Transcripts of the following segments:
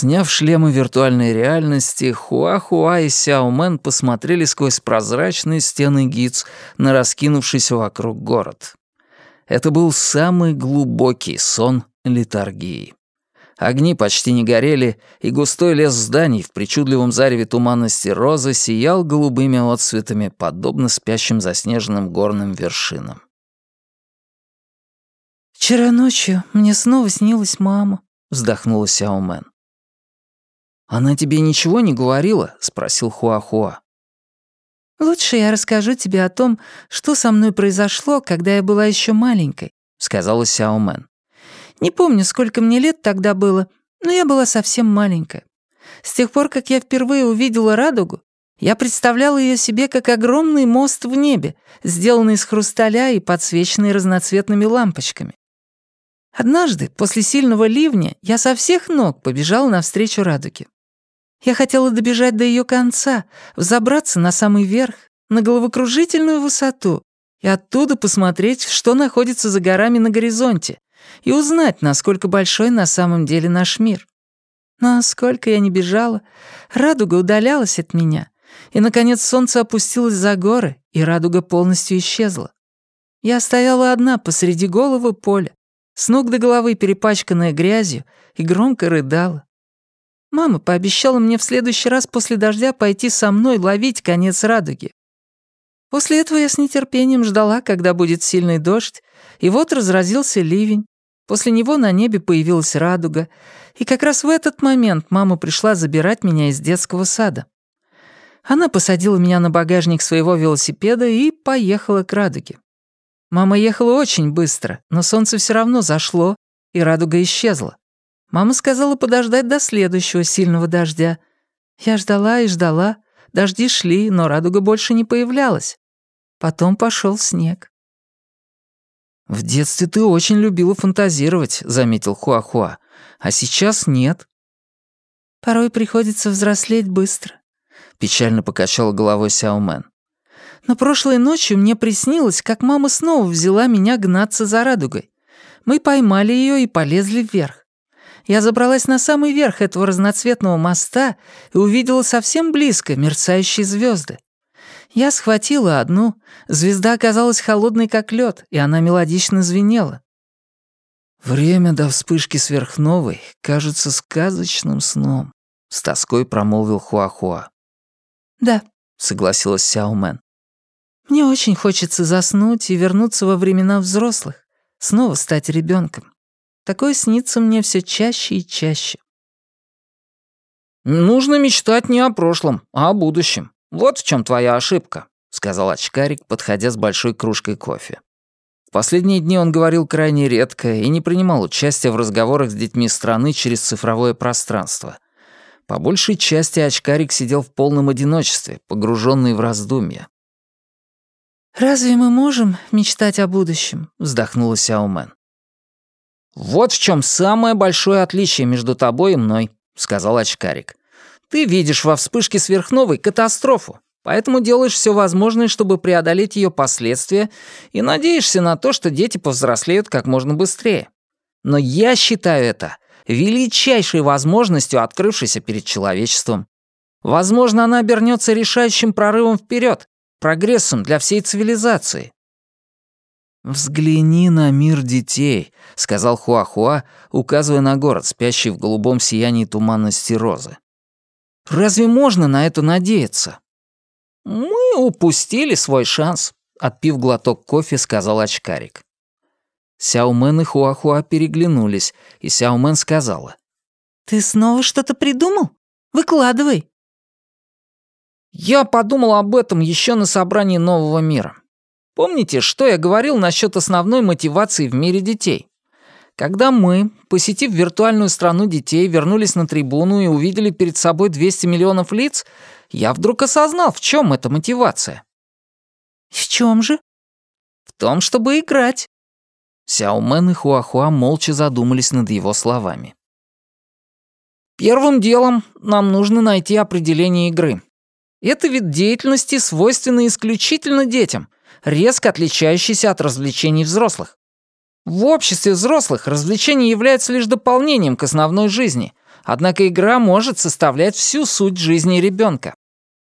Сняв шлемы виртуальной реальности, Хуа-Хуа и Сяомен посмотрели сквозь прозрачные стены гиц на раскинувшийся вокруг город. Это был самый глубокий сон литургии. Огни почти не горели, и густой лес зданий в причудливом зареве туманности розы сиял голубыми отцветами, подобно спящим заснеженным горным вершинам. «Вчера ночью мне снова снилась мама», — вздохнула Сяомен. «Она тебе ничего не говорила?» — спросил Хуахуа. «Лучше я расскажу тебе о том, что со мной произошло, когда я была еще маленькой», — сказала Сяомен. Не помню, сколько мне лет тогда было, но я была совсем маленькая. С тех пор, как я впервые увидела радугу, я представляла ее себе как огромный мост в небе, сделанный из хрусталя и подсвеченный разноцветными лампочками. Однажды, после сильного ливня, я со всех ног побежала навстречу радуге. Я хотела добежать до ее конца, взобраться на самый верх, на головокружительную высоту, и оттуда посмотреть, что находится за горами на горизонте, и узнать, насколько большой на самом деле наш мир. Но сколько я не бежала, радуга удалялась от меня, и, наконец, солнце опустилось за горы, и радуга полностью исчезла. Я стояла одна посреди голого поля, с ног до головы перепачканная грязью, и громко рыдала. Мама пообещала мне в следующий раз после дождя пойти со мной ловить конец радуги. После этого я с нетерпением ждала, когда будет сильный дождь, и вот разразился ливень, После него на небе появилась радуга, и как раз в этот момент мама пришла забирать меня из детского сада. Она посадила меня на багажник своего велосипеда и поехала к радуге. Мама ехала очень быстро, но солнце все равно зашло, и радуга исчезла. Мама сказала подождать до следующего сильного дождя. Я ждала и ждала, дожди шли, но радуга больше не появлялась. Потом пошел снег. «В детстве ты очень любила фантазировать», — заметил Хуахуа. «А сейчас нет». «Порой приходится взрослеть быстро», — печально покачала головой Сяомен. «Но прошлой ночью мне приснилось, как мама снова взяла меня гнаться за радугой. Мы поймали ее и полезли вверх. Я забралась на самый верх этого разноцветного моста и увидела совсем близко мерцающие звезды. Я схватила одну, звезда оказалась холодной, как лед, и она мелодично звенела. «Время до вспышки сверхновой кажется сказочным сном», — с тоской промолвил Хуахуа. «Да», — согласилась Сяомен. «Мне очень хочется заснуть и вернуться во времена взрослых, снова стать ребенком. Такое снится мне все чаще и чаще». «Нужно мечтать не о прошлом, а о будущем. «Вот в чем твоя ошибка», — сказал очкарик, подходя с большой кружкой кофе. В последние дни он говорил крайне редко и не принимал участия в разговорах с детьми страны через цифровое пространство. По большей части очкарик сидел в полном одиночестве, погруженный в раздумья. «Разве мы можем мечтать о будущем?» — вздохнула Сяомен. «Вот в чем самое большое отличие между тобой и мной», — сказал очкарик. Ты видишь во вспышке сверхновой катастрофу, поэтому делаешь все возможное, чтобы преодолеть ее последствия, и надеешься на то, что дети повзрослеют как можно быстрее. Но я считаю это величайшей возможностью, открывшейся перед человечеством. Возможно, она обернется решающим прорывом вперед, прогрессом для всей цивилизации. «Взгляни на мир детей», — сказал Хуахуа, указывая на город, спящий в голубом сиянии туманности розы. Разве можно на это надеяться? Мы упустили свой шанс, отпив глоток кофе, сказал очкарик. Сяомен и Хуахуа переглянулись, и Сяомен сказала. «Ты снова что-то придумал? Выкладывай». «Я подумал об этом еще на собрании нового мира. Помните, что я говорил насчет основной мотивации в мире детей? Когда мы, посетив виртуальную страну детей, вернулись на трибуну и увидели перед собой 200 миллионов лиц, я вдруг осознал, в чем эта мотивация. «В чем же?» «В том, чтобы играть». Сяомен и Хуахуа молча задумались над его словами. «Первым делом нам нужно найти определение игры. Это вид деятельности, свойственный исключительно детям, резко отличающийся от развлечений взрослых. В обществе взрослых развлечение является лишь дополнением к основной жизни, Однако игра может составлять всю суть жизни ребенка.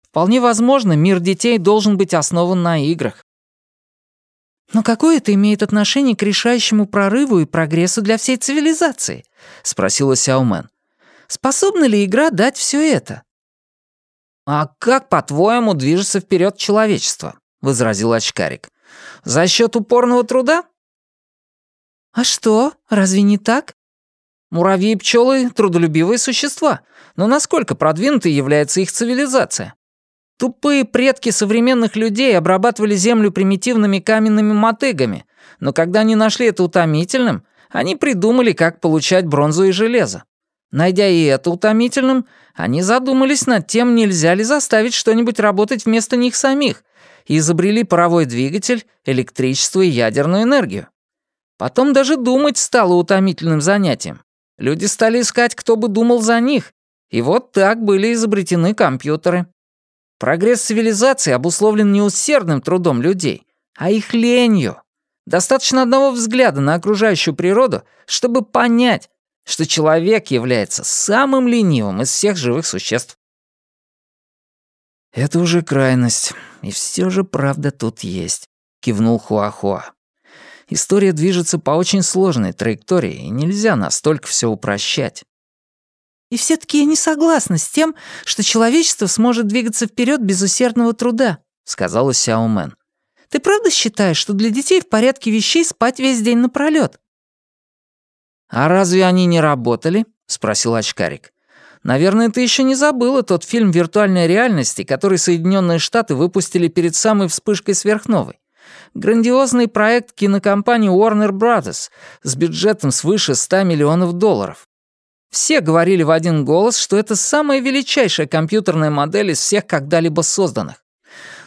Вполне возможно, мир детей должен быть основан на играх. «Но какое это имеет отношение к решающему прорыву и прогрессу для всей цивилизации?» — спросила Сяомен. «Способна ли игра дать все это?» «А как, по-твоему, движется вперед человечество?» — возразил очкарик. «За счет упорного труда?» «А что, разве не так?» «Муравьи и пчелы — трудолюбивые существа, но насколько продвинутой является их цивилизация? Тупые предки современных людей обрабатывали землю примитивными каменными мотыгами, но когда они нашли это утомительным, они придумали, как получать бронзу и железо. Найдя и это утомительным, они задумались над тем, нельзя ли заставить что-нибудь работать вместо них самих, и изобрели паровой двигатель, электричество и ядерную энергию. Потом даже думать стало утомительным занятием. Люди стали искать, кто бы думал за них, и вот так были изобретены компьютеры. Прогресс цивилизации обусловлен не усердным трудом людей, а их ленью. Достаточно одного взгляда на окружающую природу, чтобы понять, что человек является самым ленивым из всех живых существ. «Это уже крайность, и все же правда тут есть», — кивнул Хуахуа. «История движется по очень сложной траектории, и нельзя настолько все упрощать. И все-таки я не согласна с тем, что человечество сможет двигаться вперед без усердного труда», — сказала Сяо Мэн. «Ты правда считаешь, что для детей в порядке вещей спать весь день напролёт?» «А разве они не работали?» — спросил очкарик. «Наверное, ты еще не забыла тот фильм виртуальной реальности, который Соединенные Штаты выпустили перед самой вспышкой сверхновой. Грандиозный проект кинокомпании Warner Brothers с бюджетом свыше 100 миллионов долларов. Все говорили в один голос, что это самая величайшая компьютерная модель из всех когда-либо созданных.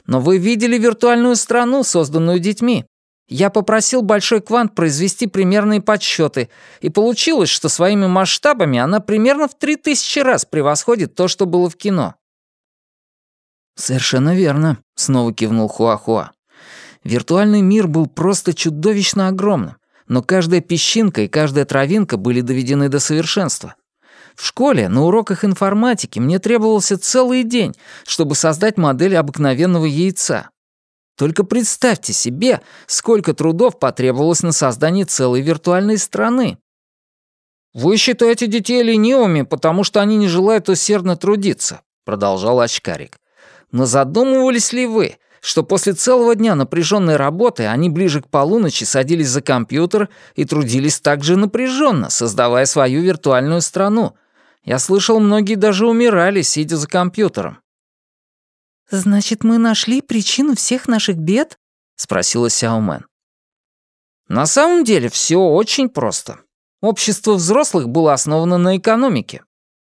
Но вы видели виртуальную страну, созданную детьми. Я попросил Большой Квант произвести примерные подсчеты, и получилось, что своими масштабами она примерно в 3000 раз превосходит то, что было в кино. «Совершенно верно», — снова кивнул Хуахуа. «Виртуальный мир был просто чудовищно огромным но каждая песчинка и каждая травинка были доведены до совершенства. В школе на уроках информатики мне требовался целый день, чтобы создать модель обыкновенного яйца. Только представьте себе, сколько трудов потребовалось на создание целой виртуальной страны. «Вы считаете детей ленивыми, потому что они не желают усердно трудиться», — продолжал очкарик. «Но задумывались ли вы, что после целого дня напряженной работы они ближе к полуночи садились за компьютер и трудились так же напряженно, создавая свою виртуальную страну. Я слышал, многие даже умирали, сидя за компьютером. «Значит, мы нашли причину всех наших бед?» — спросила Сяомен. На самом деле все очень просто. Общество взрослых было основано на экономике.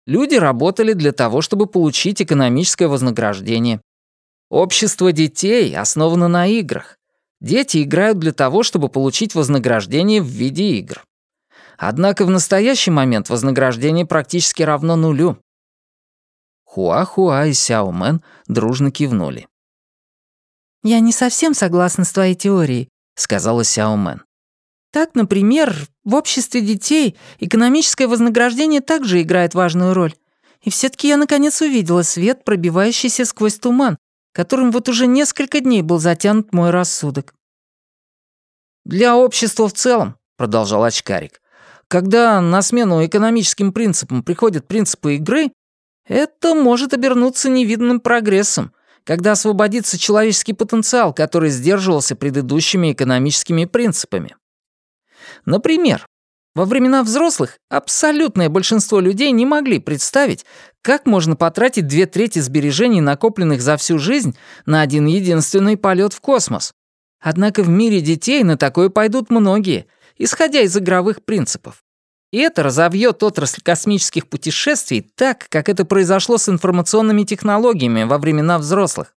Люди работали для того, чтобы получить экономическое вознаграждение. Общество детей основано на играх. Дети играют для того, чтобы получить вознаграждение в виде игр. Однако в настоящий момент вознаграждение практически равно нулю. Хуа-Хуа и Сяо-Мэн дружно кивнули. «Я не совсем согласна с твоей теорией», — сказала Сяо-Мэн. «Так, например, в обществе детей экономическое вознаграждение также играет важную роль. И все таки я наконец увидела свет, пробивающийся сквозь туман, которым вот уже несколько дней был затянут мой рассудок. «Для общества в целом», — продолжал очкарик, «когда на смену экономическим принципам приходят принципы игры, это может обернуться невиданным прогрессом, когда освободится человеческий потенциал, который сдерживался предыдущими экономическими принципами. Например, во времена взрослых абсолютное большинство людей не могли представить, как можно потратить две трети сбережений, накопленных за всю жизнь, на один единственный полет в космос. Однако в мире детей на такое пойдут многие, исходя из игровых принципов. И это разовьет отрасль космических путешествий так, как это произошло с информационными технологиями во времена взрослых.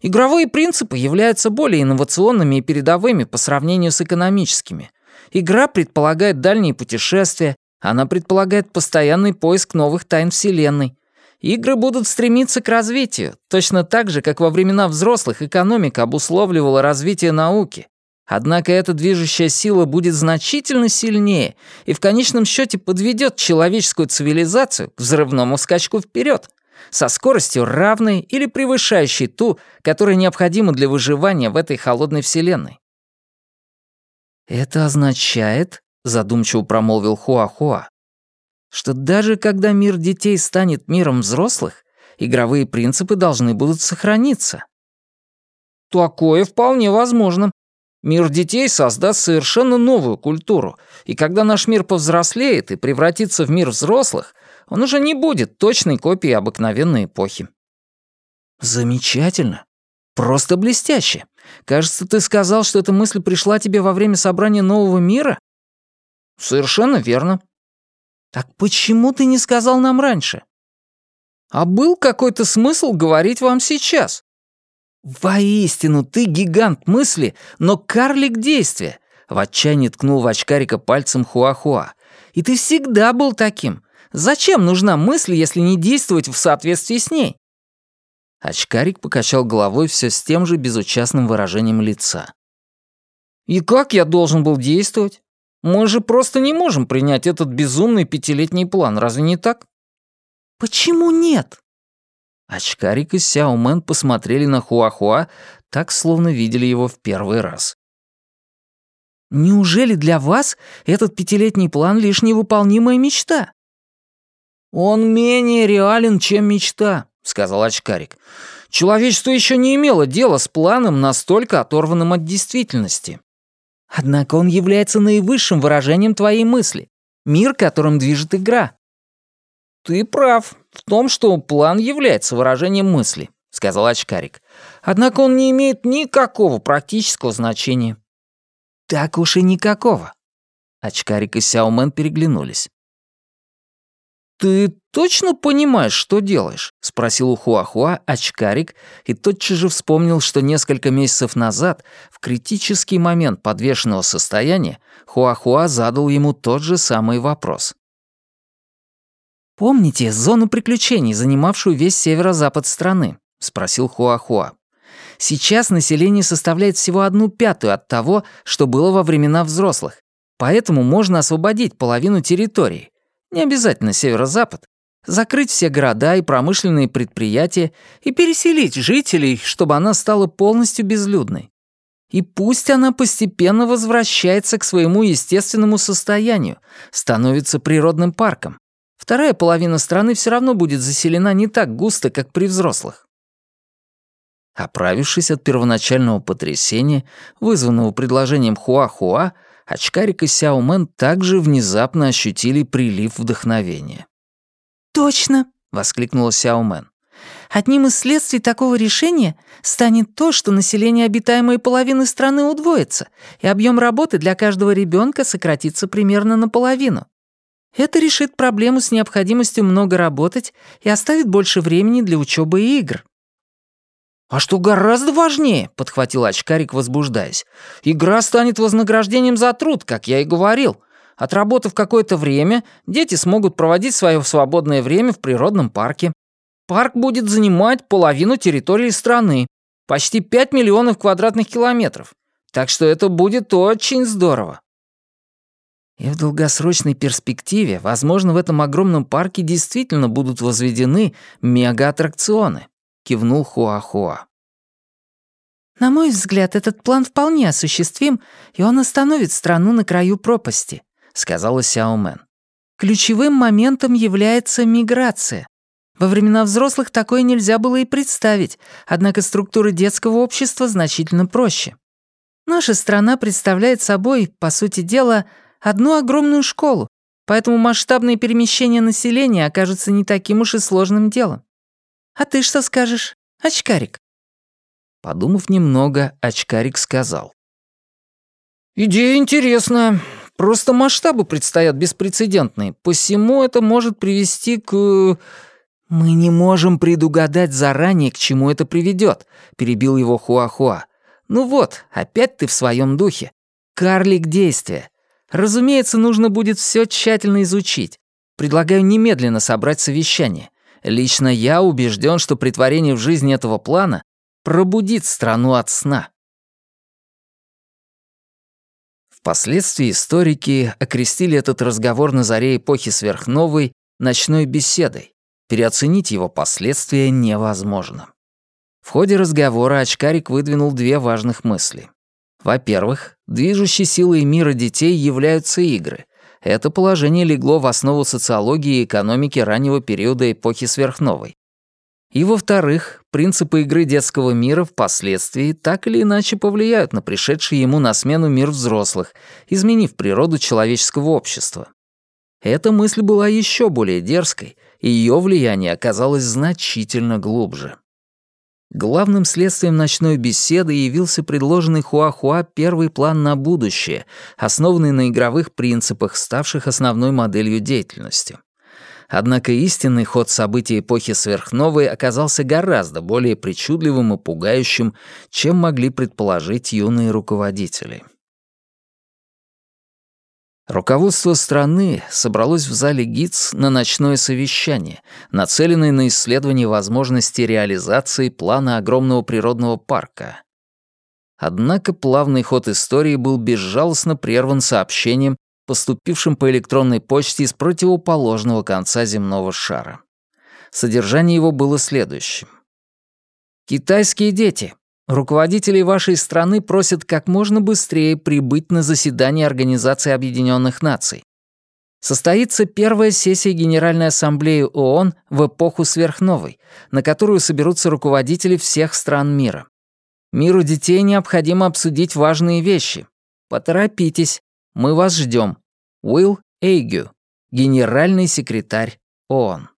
Игровые принципы являются более инновационными и передовыми по сравнению с экономическими. Игра предполагает дальние путешествия, она предполагает постоянный поиск новых тайн Вселенной. Игры будут стремиться к развитию, точно так же, как во времена взрослых экономика обусловливала развитие науки. Однако эта движущая сила будет значительно сильнее и в конечном счете подведет человеческую цивилизацию к взрывному скачку вперед, со скоростью равной или превышающей ту, которая необходима для выживания в этой холодной вселенной. «Это означает, — задумчиво промолвил Хуахуа, — что даже когда мир детей станет миром взрослых, игровые принципы должны будут сохраниться». «Такое вполне возможно», Мир детей создаст совершенно новую культуру, и когда наш мир повзрослеет и превратится в мир взрослых, он уже не будет точной копией обыкновенной эпохи. Замечательно. Просто блестяще. Кажется, ты сказал, что эта мысль пришла тебе во время собрания нового мира? Совершенно верно. Так почему ты не сказал нам раньше? А был какой-то смысл говорить вам сейчас? «Воистину, ты гигант мысли, но карлик действия!» В отчаянии ткнул в очкарика пальцем Хуахуа. «И ты всегда был таким. Зачем нужна мысль, если не действовать в соответствии с ней?» Очкарик покачал головой все с тем же безучастным выражением лица. «И как я должен был действовать? Мы же просто не можем принять этот безумный пятилетний план, разве не так?» «Почему нет?» Очкарик и Сяомен посмотрели на Хуахуа, так словно видели его в первый раз. «Неужели для вас этот пятилетний план лишь невыполнимая мечта?» «Он менее реален, чем мечта», — сказал очкарик. «Человечество еще не имело дела с планом, настолько оторванным от действительности». «Однако он является наивысшим выражением твоей мысли. Мир, которым движет игра». «Ты прав в том, что план является выражением мысли», — сказал очкарик. «Однако он не имеет никакого практического значения». «Так уж и никакого». Очкарик и Сяомен переглянулись. «Ты точно понимаешь, что делаешь?» — спросил у Хуахуа очкарик, и тотчас же вспомнил, что несколько месяцев назад, в критический момент подвешенного состояния, Хуахуа задал ему тот же самый вопрос. «Помните зону приключений, занимавшую весь северо-запад страны?» — спросил Хуахуа. «Сейчас население составляет всего одну пятую от того, что было во времена взрослых, поэтому можно освободить половину территории, не обязательно северо-запад, закрыть все города и промышленные предприятия и переселить жителей, чтобы она стала полностью безлюдной. И пусть она постепенно возвращается к своему естественному состоянию, становится природным парком. Вторая половина страны все равно будет заселена не так густо, как при взрослых. Оправившись от первоначального потрясения, вызванного предложением Хуа-Хуа, Очкарик и Сяомен также внезапно ощутили прилив вдохновения. «Точно!» — воскликнула Сяомен. «Одним из следствий такого решения станет то, что население обитаемой половины страны удвоится, и объем работы для каждого ребенка сократится примерно наполовину. Это решит проблему с необходимостью много работать и оставит больше времени для учебы и игр. «А что гораздо важнее», — подхватил очкарик, возбуждаясь, «игра станет вознаграждением за труд, как я и говорил. Отработав какое-то время, дети смогут проводить свое свободное время в природном парке. Парк будет занимать половину территории страны, почти 5 миллионов квадратных километров. Так что это будет очень здорово. И в долгосрочной перспективе, возможно, в этом огромном парке действительно будут возведены мега-аттракционы, кивнул Хуахуа. На мой взгляд, этот план вполне осуществим, и он остановит страну на краю пропасти, сказала Сяомен. Ключевым моментом является миграция. Во времена взрослых такое нельзя было и представить, однако структура детского общества значительно проще. Наша страна представляет собой, по сути дела, одну огромную школу, поэтому масштабное перемещение населения окажется не таким уж и сложным делом. А ты что скажешь, очкарик?» Подумав немного, очкарик сказал. «Идея интересная. Просто масштабы предстоят беспрецедентные. Посему это может привести к...» «Мы не можем предугадать заранее, к чему это приведет», — перебил его Хуахуа. «Ну вот, опять ты в своем духе. Карлик действия. Разумеется, нужно будет все тщательно изучить. Предлагаю немедленно собрать совещание. Лично я убежден, что притворение в жизнь этого плана пробудит страну от сна. Впоследствии историки окрестили этот разговор на заре эпохи сверхновой ночной беседой. Переоценить его последствия невозможно. В ходе разговора очкарик выдвинул две важных мысли. Во-первых, движущей силой мира детей являются игры. Это положение легло в основу социологии и экономики раннего периода эпохи сверхновой. И во-вторых, принципы игры детского мира впоследствии так или иначе повлияют на пришедший ему на смену мир взрослых, изменив природу человеческого общества. Эта мысль была еще более дерзкой, и ее влияние оказалось значительно глубже. Главным следствием ночной беседы явился предложенный Хуахуа первый план на будущее, основанный на игровых принципах, ставших основной моделью деятельности. Однако истинный ход событий эпохи сверхновой оказался гораздо более причудливым и пугающим, чем могли предположить юные руководители. Руководство страны собралось в зале ГИЦ на ночное совещание, нацеленное на исследование возможности реализации плана огромного природного парка. Однако плавный ход истории был безжалостно прерван сообщением поступившим по электронной почте из противоположного конца земного шара. Содержание его было следующим. «Китайские дети, руководители вашей страны просят как можно быстрее прибыть на заседание Организации Объединенных Наций. Состоится первая сессия Генеральной Ассамблеи ООН в эпоху сверхновой, на которую соберутся руководители всех стран мира. Миру детей необходимо обсудить важные вещи. Поторопитесь, мы вас ждем. Уилл Эйгю, генеральный секретарь ООН.